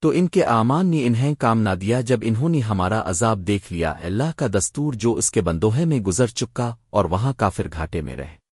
تو ان کے آمان نے انہیں کام نہ دیا جب انہوں نے ہمارا عذاب دیکھ لیا۔ اللہ کا دستور جو اس کے بندوہے میں گزر چکا اور وہاں کافر گھاٹے میں رہے۔